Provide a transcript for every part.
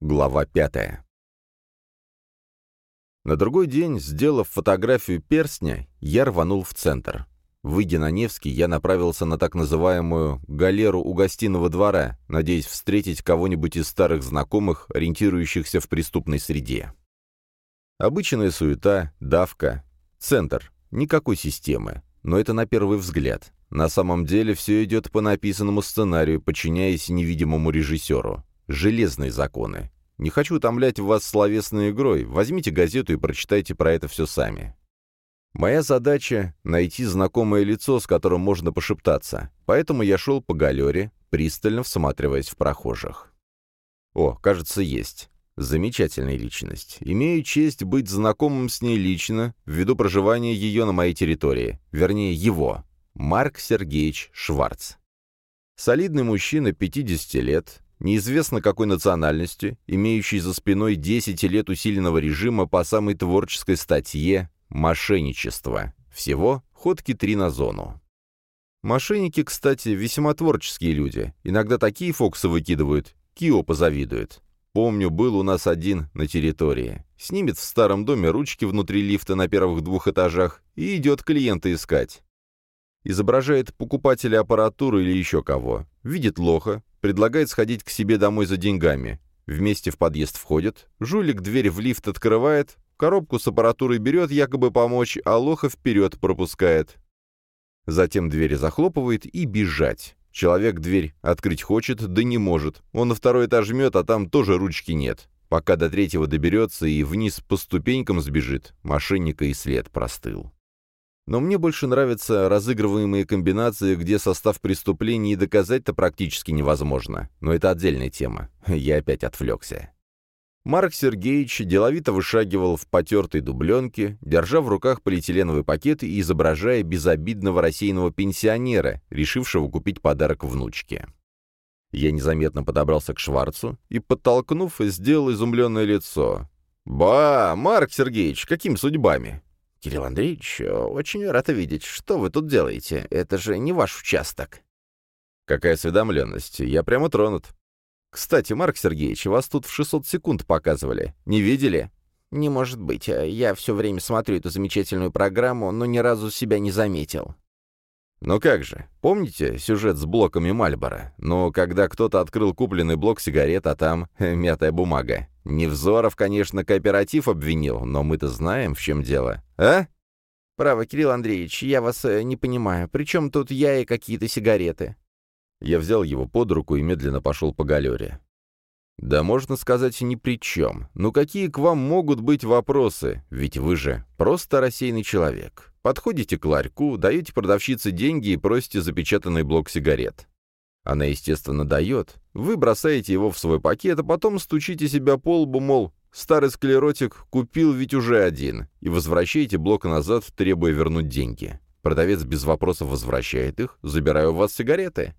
Глава пятая. На другой день, сделав фотографию перстня, я рванул в центр. Выйдя на Невский, я направился на так называемую «галеру у гостиного двора», надеясь встретить кого-нибудь из старых знакомых, ориентирующихся в преступной среде. Обычная суета, давка, центр, никакой системы. Но это на первый взгляд. На самом деле все идет по написанному сценарию, подчиняясь невидимому режиссеру. Железные законы. Не хочу утомлять вас словесной игрой. Возьмите газету и прочитайте про это все сами. Моя задача — найти знакомое лицо, с которым можно пошептаться. Поэтому я шел по галере, пристально всматриваясь в прохожих. О, кажется, есть. Замечательная личность. Имею честь быть знакомым с ней лично, ввиду проживания ее на моей территории. Вернее, его. Марк Сергеевич Шварц. Солидный мужчина 50 лет, неизвестно какой национальности, имеющий за спиной 10 лет усиленного режима по самой творческой статье «Мошенничество». Всего ходки три на зону. Мошенники, кстати, весьма творческие люди. Иногда такие фокусы выкидывают, Кио позавидует. Помню, был у нас один на территории. Снимет в старом доме ручки внутри лифта на первых двух этажах и идет клиента искать. Изображает покупателя аппаратуры или еще кого. Видит лоха, предлагает сходить к себе домой за деньгами. Вместе в подъезд входят, жулик дверь в лифт открывает, коробку с аппаратурой берет якобы помочь, а лоха вперед пропускает. Затем двери захлопывает и бежать. Человек дверь открыть хочет, да не может. Он на второй этаж жмет, а там тоже ручки нет. Пока до третьего доберется и вниз по ступенькам сбежит, мошенника и след простыл. Но мне больше нравятся разыгрываемые комбинации, где состав преступления и доказать-то практически невозможно. Но это отдельная тема. Я опять отвлекся. Марк Сергеевич деловито вышагивал в потертой дубленке, держа в руках полиэтиленовый пакет и изображая безобидного рассеянного пенсионера, решившего купить подарок внучке. Я незаметно подобрался к Шварцу и, подтолкнув, сделал изумленное лицо. «Ба, Марк Сергеевич, какими судьбами? «Кирилл Андреевич, очень рад видеть. Что вы тут делаете? Это же не ваш участок». «Какая осведомленность. Я прямо тронут». «Кстати, Марк Сергеевич, вас тут в 600 секунд показывали. Не видели?» «Не может быть. Я все время смотрю эту замечательную программу, но ни разу себя не заметил». «Ну как же, помните сюжет с блоками Мальбора? Но когда кто-то открыл купленный блок сигарет, а там мятая бумага. Невзоров, конечно, кооператив обвинил, но мы-то знаем, в чем дело. А?» «Право, Кирилл Андреевич, я вас э, не понимаю. Причем тут я и какие-то сигареты?» Я взял его под руку и медленно пошел по галере. «Да можно сказать, ни при чем. Ну какие к вам могут быть вопросы? Ведь вы же просто рассеянный человек. Подходите к ларьку, даете продавщице деньги и просите запечатанный блок сигарет. Она, естественно, дает. Вы бросаете его в свой пакет, а потом стучите себя по лбу, мол, старый склеротик купил ведь уже один, и возвращаете блок назад, требуя вернуть деньги. Продавец без вопросов возвращает их, забирая у вас сигареты.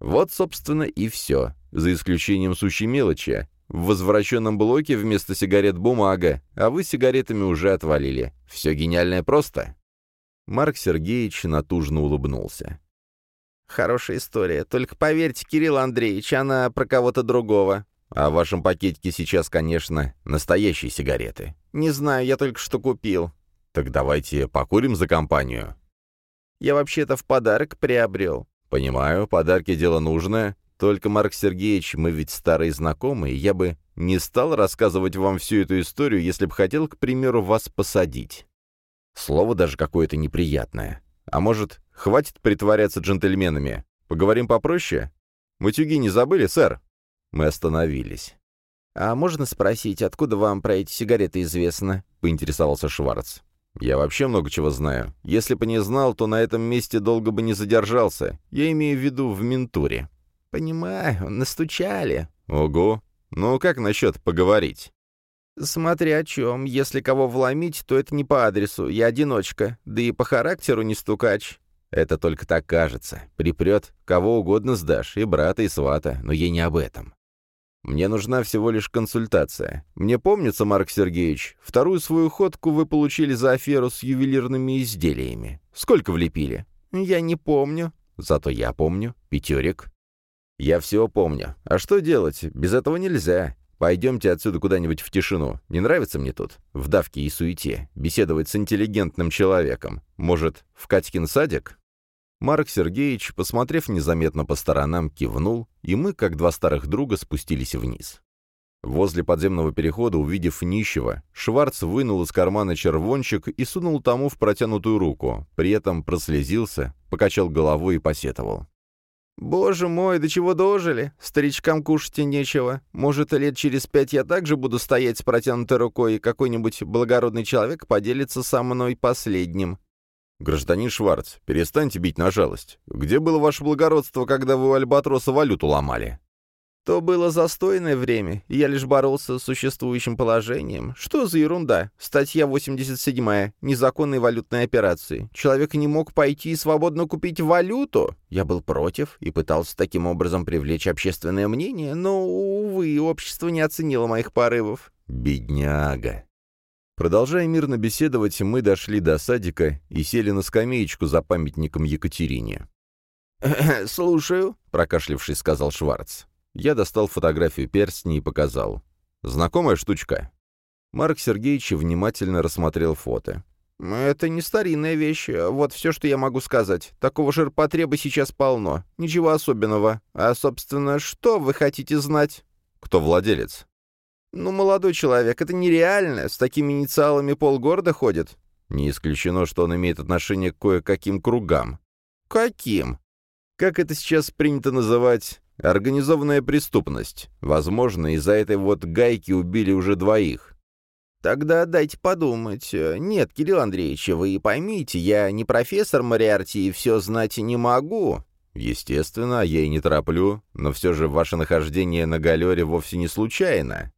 Вот, собственно, и все, за исключением сущей мелочи. В возвращенном блоке вместо сигарет бумага, а вы сигаретами уже отвалили. Все гениальное просто. Марк Сергеевич натужно улыбнулся. «Хорошая история. Только поверьте, Кирилл Андреевич, она про кого-то другого». «А в вашем пакетике сейчас, конечно, настоящие сигареты». «Не знаю, я только что купил». «Так давайте покурим за компанию». «Я вообще-то в подарок приобрел». «Понимаю, подарки — дело нужное. Только, Марк Сергеевич, мы ведь старые знакомые, я бы не стал рассказывать вам всю эту историю, если бы хотел, к примеру, вас посадить. Слово даже какое-то неприятное. А может, хватит притворяться джентльменами? Поговорим попроще? Матюги не забыли, сэр?» Мы остановились. «А можно спросить, откуда вам про эти сигареты известно?» — поинтересовался Шварц. Я вообще много чего знаю. Если бы не знал, то на этом месте долго бы не задержался. Я имею в виду в ментуре». «Понимаю, настучали». «Ого. Ну, как насчет поговорить?» «Смотря о чем. Если кого вломить, то это не по адресу. Я одиночка. Да и по характеру не стукач». «Это только так кажется. Припрет, кого угодно сдашь, и брата, и свата. Но я не об этом. Мне нужна всего лишь консультация. Мне помнится, Марк Сергеевич, вторую свою ходку вы получили за аферу с ювелирными изделиями. Сколько влепили? Я не помню. Зато я помню. Пятерик. Я все помню. А что делать? Без этого нельзя. Пойдемте отсюда куда-нибудь в тишину. Не нравится мне тут, в давке и суете, беседовать с интеллигентным человеком. Может, в Катькин садик?» Марк Сергеевич, посмотрев незаметно по сторонам, кивнул, и мы, как два старых друга, спустились вниз. Возле подземного перехода, увидев нищего, Шварц вынул из кармана червончик и сунул тому в протянутую руку, при этом прослезился, покачал головой и посетовал. «Боже мой, до чего дожили? Старичкам кушать и нечего. Может, лет через пять я также буду стоять с протянутой рукой, и какой-нибудь благородный человек поделится со мной последним. «Гражданин Шварц, перестаньте бить на жалость. Где было ваше благородство, когда вы у Альбатроса валюту ломали?» То было застойное время, и я лишь боролся с существующим положением. Что за ерунда? Статья 87 Незаконные валютные операции. Человек не мог пойти и свободно купить валюту. Я был против и пытался таким образом привлечь общественное мнение, но, увы, общество не оценило моих порывов. «Бедняга!» Продолжая мирно беседовать, мы дошли до садика и сели на скамеечку за памятником Екатерине. «Слушаю», — прокашлявшись, сказал Шварц. Я достал фотографию перстня и показал. «Знакомая штучка?» Марк Сергеевич внимательно рассмотрел фото. «Это не старинная вещь. Вот все, что я могу сказать. Такого ширпотреба сейчас полно. Ничего особенного. А, собственно, что вы хотите знать?» «Кто владелец?» «Ну, молодой человек, это нереально. С такими инициалами полгорода ходит». «Не исключено, что он имеет отношение к кое-каким кругам». «Каким?» «Как это сейчас принято называть? Организованная преступность. Возможно, из-за этой вот гайки убили уже двоих». «Тогда дайте подумать. Нет, Кирилл Андреевич, вы поймите, я не профессор Мариарти и все знать не могу». «Естественно, я и не тороплю, но все же ваше нахождение на галере вовсе не случайно».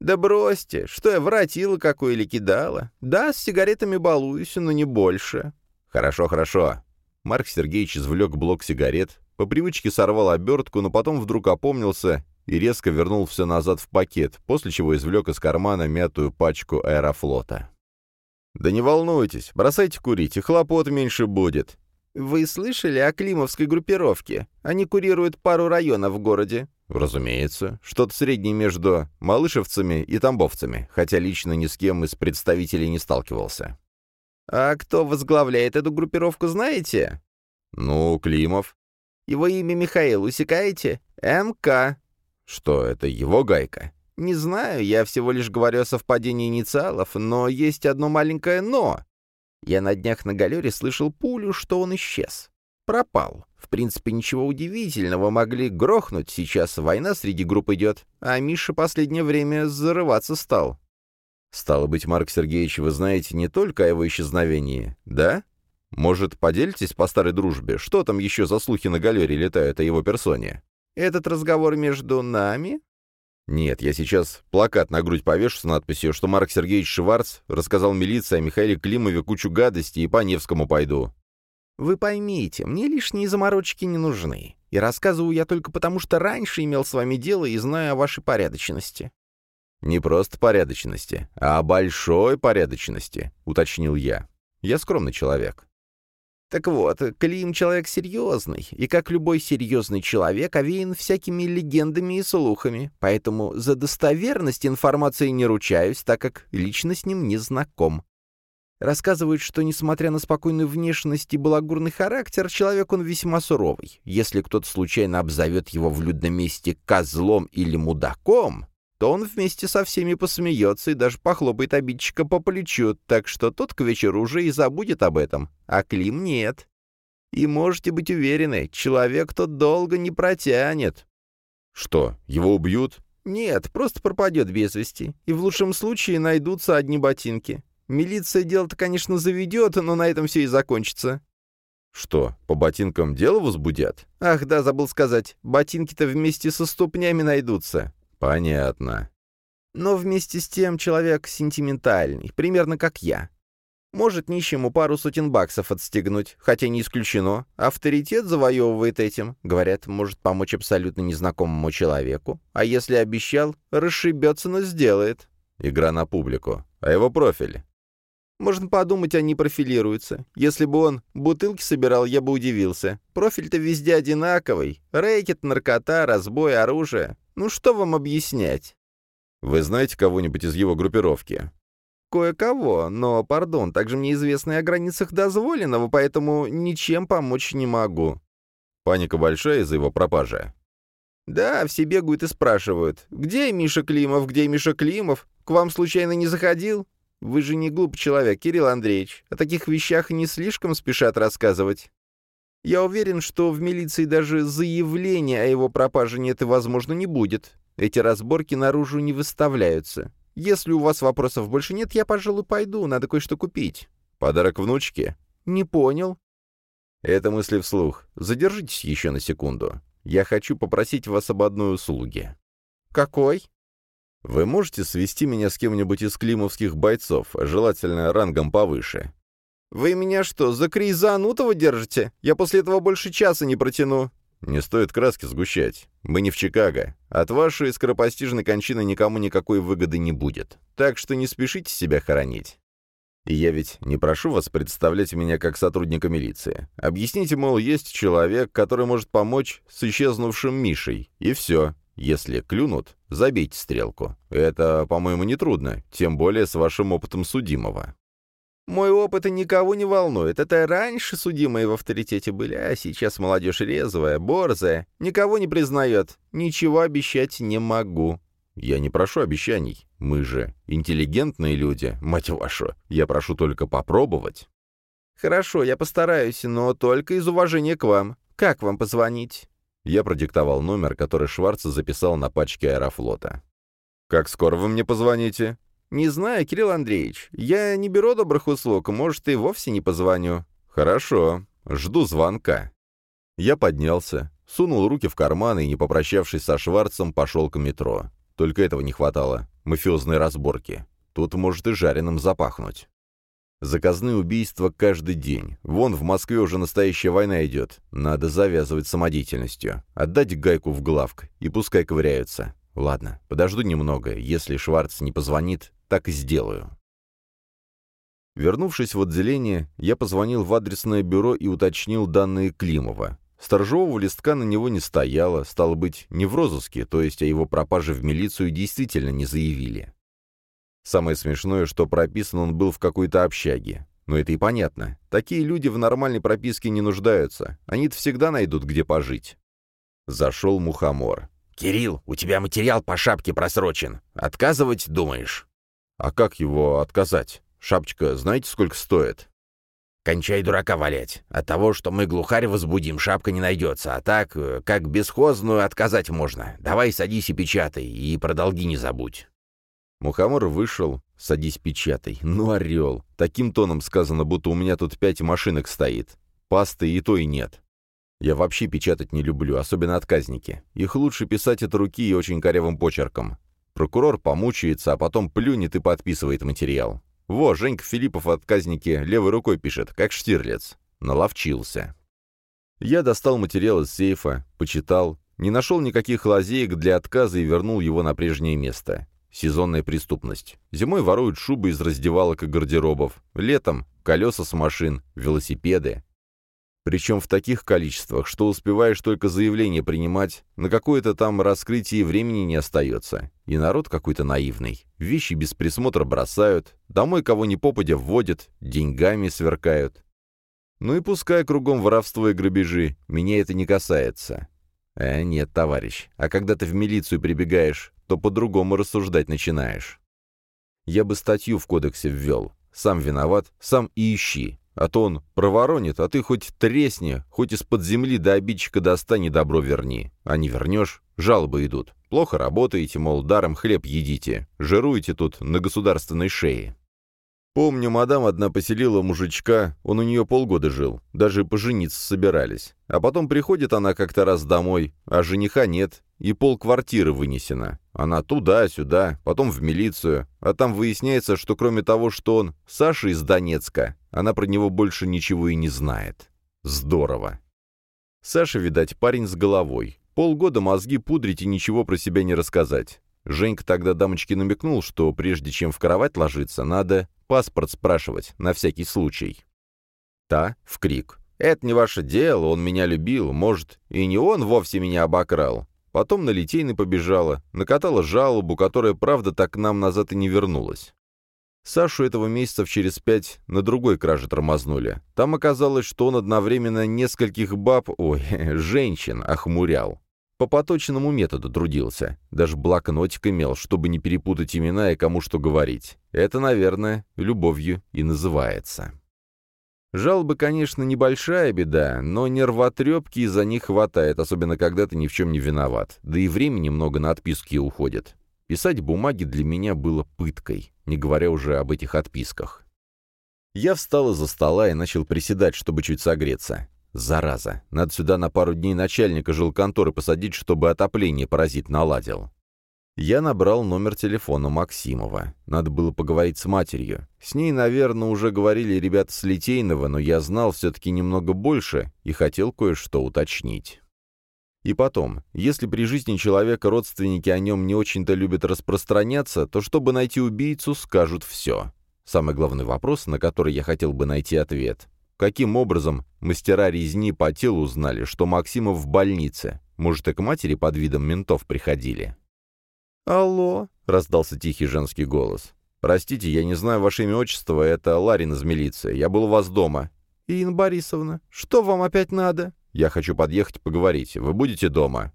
«Да бросьте, что я воротила какую или кидала? Да, с сигаретами балуюсь, но не больше». «Хорошо, хорошо». Марк Сергеевич извлек блок сигарет, по привычке сорвал обертку, но потом вдруг опомнился и резко вернул все назад в пакет, после чего извлек из кармана мятую пачку аэрофлота. «Да не волнуйтесь, бросайте курить, и хлопот меньше будет». «Вы слышали о Климовской группировке? Они курируют пару районов в городе. Разумеется. Что-то среднее между малышевцами и тамбовцами, хотя лично ни с кем из представителей не сталкивался. А кто возглавляет эту группировку, знаете? Ну, Климов. Его имя Михаил, усекаете? МК. Что, это его гайка? Не знаю, я всего лишь говорю о совпадении инициалов, но есть одно маленькое «но». Я на днях на галере слышал пулю, что он исчез. Пропал. В принципе, ничего удивительного, могли грохнуть, сейчас война среди групп идет, а Миша последнее время зарываться стал. Стало быть, Марк Сергеевич, вы знаете не только о его исчезновении, да? Может, поделитесь по старой дружбе, что там еще за слухи на галере летают о его персоне? Этот разговор между нами? Нет, я сейчас плакат на грудь повешу с надписью, что Марк Сергеевич Шварц рассказал милиции о Михаиле Климове кучу гадостей и по Невскому пойду. Вы поймите, мне лишние заморочки не нужны. И рассказываю я только потому, что раньше имел с вами дело и знаю о вашей порядочности». «Не просто порядочности, а большой порядочности», — уточнил я. «Я скромный человек». Так вот, Клим человек серьезный, и как любой серьезный человек овеян всякими легендами и слухами, поэтому за достоверность информации не ручаюсь, так как лично с ним не знаком. Рассказывают, что, несмотря на спокойную внешность и балагурный характер, человек он весьма суровый. Если кто-то случайно обзовет его в людном месте козлом или мудаком, то он вместе со всеми посмеется и даже похлопает обидчика по плечу, так что тот к вечеру уже и забудет об этом, а Клим нет. И можете быть уверены, человек тот долго не протянет. Что, его убьют? Нет, просто пропадет без вести, и в лучшем случае найдутся одни ботинки. Милиция дело-то, конечно, заведет, но на этом все и закончится». «Что, по ботинкам дело возбудят?» «Ах, да, забыл сказать. Ботинки-то вместе со ступнями найдутся». «Понятно». «Но вместе с тем человек сентиментальный, примерно как я. Может нищему пару сотен баксов отстегнуть, хотя не исключено. Авторитет завоевывает этим. Говорят, может помочь абсолютно незнакомому человеку. А если обещал, расшибется, но сделает». «Игра на публику. А его профиль?» Можно подумать, они профилируются. Если бы он бутылки собирал, я бы удивился. Профиль-то везде одинаковый. Рэкет, наркота, разбой, оружие. Ну что вам объяснять? Вы знаете кого-нибудь из его группировки? Кое-кого, но, пардон, также мне известно и о границах дозволенного, поэтому ничем помочь не могу. Паника большая из-за его пропажи. Да, все бегают и спрашивают, где Миша Климов, где Миша Климов? К вам случайно не заходил? Вы же не глупый человек, Кирилл Андреевич. О таких вещах не слишком спешат рассказывать. Я уверен, что в милиции даже заявления о его пропаже нет и, возможно, не будет. Эти разборки наружу не выставляются. Если у вас вопросов больше нет, я, пожалуй, пойду, надо кое-что купить». «Подарок внучке?» «Не понял». Это мысли вслух. Задержитесь еще на секунду. Я хочу попросить вас об одной услуге». «Какой?» «Вы можете свести меня с кем-нибудь из климовских бойцов, желательно рангом повыше?» «Вы меня что, за крейзанутого держите? Я после этого больше часа не протяну». «Не стоит краски сгущать. Мы не в Чикаго. От вашей скоропостижной кончины никому никакой выгоды не будет. Так что не спешите себя хоронить. И я ведь не прошу вас представлять меня как сотрудника милиции. Объясните, мол, есть человек, который может помочь с исчезнувшим Мишей, и все. Если клюнут, забейте стрелку. Это, по-моему, нетрудно, тем более с вашим опытом судимого. Мой опыт никого не волнует. Это раньше судимые в авторитете были, а сейчас молодежь резвая, борзая, никого не признает. Ничего обещать не могу. Я не прошу обещаний. Мы же интеллигентные люди, мать вашу. Я прошу только попробовать. Хорошо, я постараюсь, но только из уважения к вам. Как вам позвонить? Я продиктовал номер, который Шварц записал на пачке аэрофлота. «Как скоро вы мне позвоните?» «Не знаю, Кирилл Андреевич. Я не беру добрых услуг, может, и вовсе не позвоню». «Хорошо. Жду звонка». Я поднялся, сунул руки в карманы и, не попрощавшись со Шварцем, пошел к метро. Только этого не хватало. Мафиозные разборки. Тут может и жареным запахнуть. Заказные убийства каждый день. Вон в Москве уже настоящая война идет. Надо завязывать самодеятельностью. Отдать гайку в главк, и пускай ковыряются. Ладно, подожду немного. Если Шварц не позвонит, так и сделаю. Вернувшись в отделение, я позвонил в адресное бюро и уточнил данные Климова. Сторожевого листка на него не стояло, стало быть, не в розыске, то есть о его пропаже в милицию действительно не заявили. Самое смешное, что прописан он был в какой-то общаге. Но это и понятно. Такие люди в нормальной прописке не нуждаются. Они-то всегда найдут, где пожить. Зашел мухомор. «Кирилл, у тебя материал по шапке просрочен. Отказывать думаешь?» «А как его отказать? Шапочка знаете, сколько стоит?» «Кончай дурака валять. От того, что мы глухарь возбудим, шапка не найдется. А так, э, как бесхозную отказать можно. Давай садись и печатай, и про долги не забудь». Мухомор вышел, садись печатай. Ну, орел. Таким тоном сказано, будто у меня тут пять машинок стоит. Пасты и то и нет. Я вообще печатать не люблю, особенно отказники. Их лучше писать от руки и очень корявым почерком. Прокурор помучается, а потом плюнет и подписывает материал. Во, Женька Филиппов отказники левой рукой пишет, как Штирлиц. Наловчился. Я достал материал из сейфа, почитал, не нашел никаких лазеек для отказа и вернул его на прежнее место. Сезонная преступность. Зимой воруют шубы из раздевалок и гардеробов. Летом — колеса с машин, велосипеды. Причем в таких количествах, что успеваешь только заявление принимать, на какое-то там раскрытие времени не остается. И народ какой-то наивный. Вещи без присмотра бросают, домой кого ни попадя вводят, деньгами сверкают. Ну и пускай кругом воровство и грабежи, меня это не касается. Э, нет, товарищ, а когда ты в милицию прибегаешь, то по-другому рассуждать начинаешь. Я бы статью в кодексе ввел. Сам виноват, сам и ищи. А то он проворонит, а ты хоть тресни, хоть из-под земли до обидчика достань и добро верни. А не вернешь, жалобы идут. Плохо работаете, мол, даром хлеб едите. Жируете тут на государственной шее. Помню, мадам одна поселила мужичка, он у нее полгода жил, даже пожениться собирались. А потом приходит она как-то раз домой, а жениха нет, и пол квартиры вынесено. Она туда-сюда, потом в милицию, а там выясняется, что кроме того, что он Саша из Донецка, она про него больше ничего и не знает. Здорово. Саша, видать, парень с головой. Полгода мозги пудрить и ничего про себя не рассказать. Женька тогда дамочке намекнул, что прежде чем в кровать ложиться, надо паспорт спрашивать, на всякий случай. Та в крик. «Это не ваше дело, он меня любил, может, и не он вовсе меня обокрал». потом на Литейный побежала, накатала жалобу, которая, правда, так к нам назад и не вернулась. Сашу этого месяца через пять на другой краже тормознули. Там оказалось, что он одновременно нескольких баб, ой, женщин, охмурял. По поточному методу трудился. Даже блокнотик имел, чтобы не перепутать имена и кому что говорить. Это, наверное, любовью и называется. Жалобы, конечно, небольшая беда, но нервотрепки из-за них хватает, особенно когда ты ни в чем не виноват. Да и времени много на отписки уходит. Писать бумаги для меня было пыткой, не говоря уже об этих отписках. Я встал из-за стола и начал приседать, чтобы чуть согреться. Зараза, надо сюда на пару дней начальника жилконторы посадить, чтобы отопление паразит наладил. Я набрал номер телефона Максимова. Надо было поговорить с матерью. С ней, наверное, уже говорили ребята с Литейного, но я знал все-таки немного больше и хотел кое-что уточнить. И потом, если при жизни человека родственники о нем не очень-то любят распространяться, то чтобы найти убийцу, скажут все. Самый главный вопрос, на который я хотел бы найти ответ. Каким образом мастера резни по телу узнали, что Максимов в больнице? Может, и к матери под видом ментов приходили? «Алло», — раздался тихий женский голос. «Простите, я не знаю ваше имя отчество, это Ларин из милиции. Я был у вас дома». «Инна Борисовна, что вам опять надо?» Я хочу подъехать поговорить. Вы будете дома?»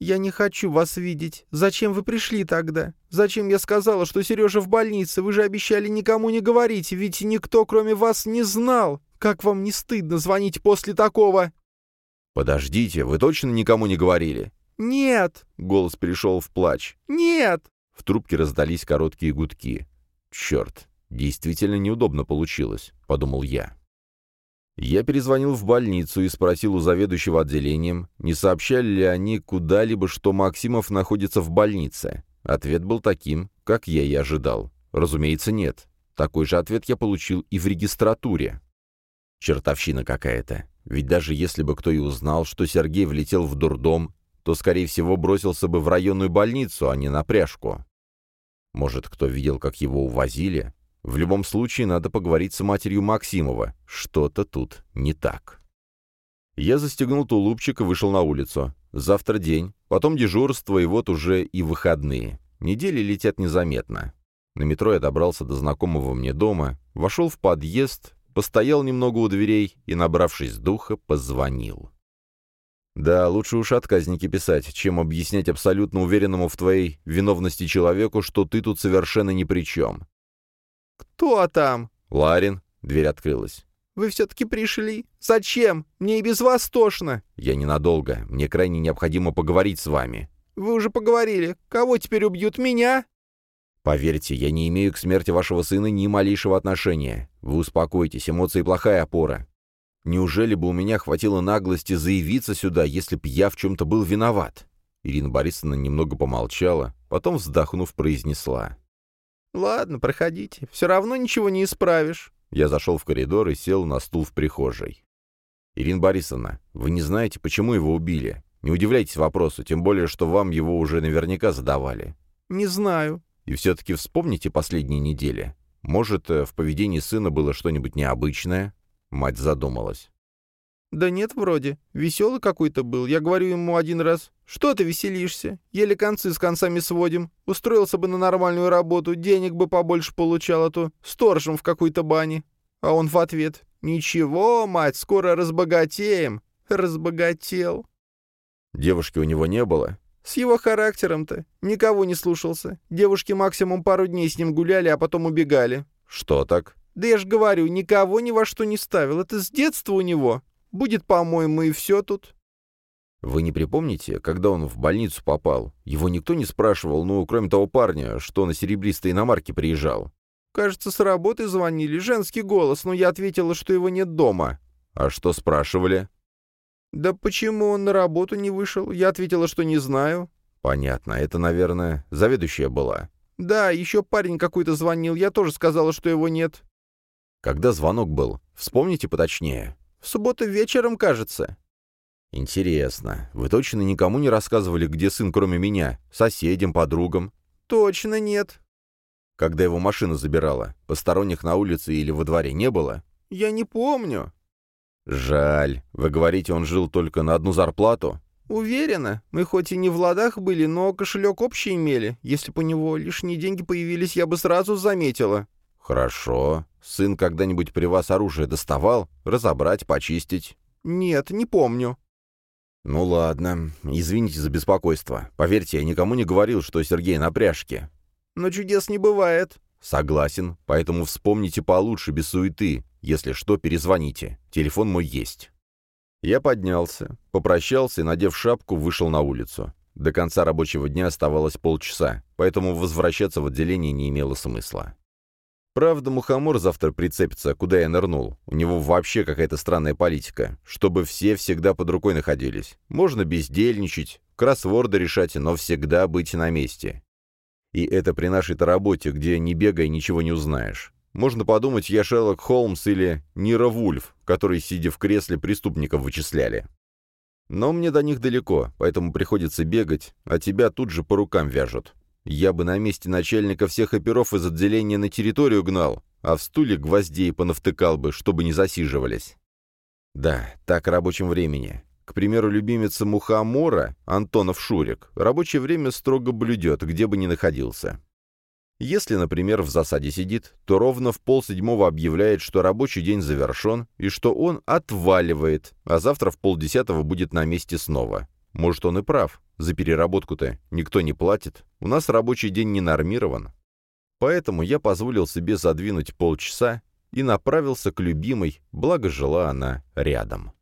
«Я не хочу вас видеть. Зачем вы пришли тогда? Зачем я сказала, что Сережа в больнице? Вы же обещали никому не говорить, ведь никто, кроме вас, не знал. Как вам не стыдно звонить после такого?» «Подождите, вы точно никому не говорили?» «Нет!» — голос перешел в плач. «Нет!» В трубке раздались короткие гудки. «Черт, действительно неудобно получилось», — подумал я. Я перезвонил в больницу и спросил у заведующего отделением, не сообщали ли они куда-либо, что Максимов находится в больнице. Ответ был таким, как я и ожидал. Разумеется, нет. Такой же ответ я получил и в регистратуре. Чертовщина какая-то. Ведь даже если бы кто и узнал, что Сергей влетел в дурдом, то, скорее всего, бросился бы в районную больницу, а не на пряжку. Может, кто видел, как его увозили? В любом случае, надо поговорить с матерью Максимова. Что-то тут не так. Я застегнул тулупчик и вышел на улицу. Завтра день, потом дежурство, и вот уже и выходные. Недели летят незаметно. На метро я добрался до знакомого мне дома, вошел в подъезд, постоял немного у дверей и, набравшись духа, позвонил. Да, лучше уж отказники писать, чем объяснять абсолютно уверенному в твоей виновности человеку, что ты тут совершенно ни при чем. «Кто там?» «Ларин». Дверь открылась. «Вы все-таки пришли? Зачем? Мне и без вас тошно». «Я ненадолго. Мне крайне необходимо поговорить с вами». «Вы уже поговорили. Кого теперь убьют? Меня?» «Поверьте, я не имею к смерти вашего сына ни малейшего отношения. Вы успокойтесь, эмоции — плохая опора. Неужели бы у меня хватило наглости заявиться сюда, если б я в чем-то был виноват?» Ирина Борисовна немного помолчала, потом, вздохнув, произнесла. «Ладно, проходите. Все равно ничего не исправишь». Я зашел в коридор и сел на стул в прихожей. «Ирина Борисовна, вы не знаете, почему его убили? Не удивляйтесь вопросу, тем более, что вам его уже наверняка задавали». «Не знаю». «И все-таки вспомните последние недели. Может, э, в поведении сына было что-нибудь необычное?» Мать задумалась. «Да нет, вроде. Веселый какой-то был. Я говорю ему один раз, что ты веселишься? Еле концы с концами сводим. Устроился бы на нормальную работу, денег бы побольше получал, а то сторожем в какой-то бане». А он в ответ, «Ничего, мать, скоро разбогатеем». Разбогател. Девушки у него не было? С его характером-то. Никого не слушался. Девушки максимум пару дней с ним гуляли, а потом убегали. Что так? Да я ж говорю, никого ни во что не ставил. Это с детства у него. Будет, по-моему, и все тут». «Вы не припомните, когда он в больницу попал? Его никто не спрашивал, ну, кроме того парня, что на серебристой иномарке приезжал?» «Кажется, с работы звонили, женский голос, но я ответила, что его нет дома». «А что спрашивали?» «Да почему он на работу не вышел? Я ответила, что не знаю». «Понятно. Это, наверное, заведующая была». «Да, еще парень какой-то звонил. Я тоже сказала, что его нет». «Когда звонок был? Вспомните поточнее». В субботу вечером, кажется». «Интересно. Вы точно никому не рассказывали, где сын, кроме меня? Соседям, подругам?» «Точно нет». «Когда его машина забирала? Посторонних на улице или во дворе не было?» «Я не помню». «Жаль. Вы говорите, он жил только на одну зарплату?» «Уверена. Мы хоть и не в ладах были, но кошелек общий имели. Если бы у него лишние деньги появились, я бы сразу заметила». «Хорошо. Сын когда-нибудь при вас оружие доставал? Разобрать, почистить?» «Нет, не помню». «Ну ладно. Извините за беспокойство. Поверьте, я никому не говорил, что Сергей на пряжке». «Но чудес не бывает». «Согласен. Поэтому вспомните получше, без суеты. Если что, перезвоните. Телефон мой есть». Я поднялся, попрощался и, надев шапку, вышел на улицу. До конца рабочего дня оставалось полчаса, поэтому возвращаться в отделение не имело смысла. Правда, мухомор завтра прицепится, куда я нырнул. У него вообще какая-то странная политика, чтобы все всегда под рукой находились. Можно бездельничать, кроссворды решать, но всегда быть на месте. И это при нашей-то работе, где не бегай, ничего не узнаешь. Можно подумать, я Шерлок Холмс или Нира Вульф, которые, сидя в кресле, преступников вычисляли. Но мне до них далеко, поэтому приходится бегать, а тебя тут же по рукам вяжут. Я бы на месте начальника всех оперов из отделения на территорию гнал, а в стуле гвоздей понавтыкал бы, чтобы не засиживались. Да, так рабочем времени. К примеру, любимица Мухомора, Антонов Шурик, рабочее время строго блюдет, где бы ни находился. Если, например, в засаде сидит, то ровно в полседьмого объявляет, что рабочий день завершен и что он отваливает, а завтра в полдесятого будет на месте снова. Может, он и прав. За переработку-то никто не платит. У нас рабочий день не нормирован. Поэтому я позволил себе задвинуть полчаса и направился к любимой, благо жила она рядом.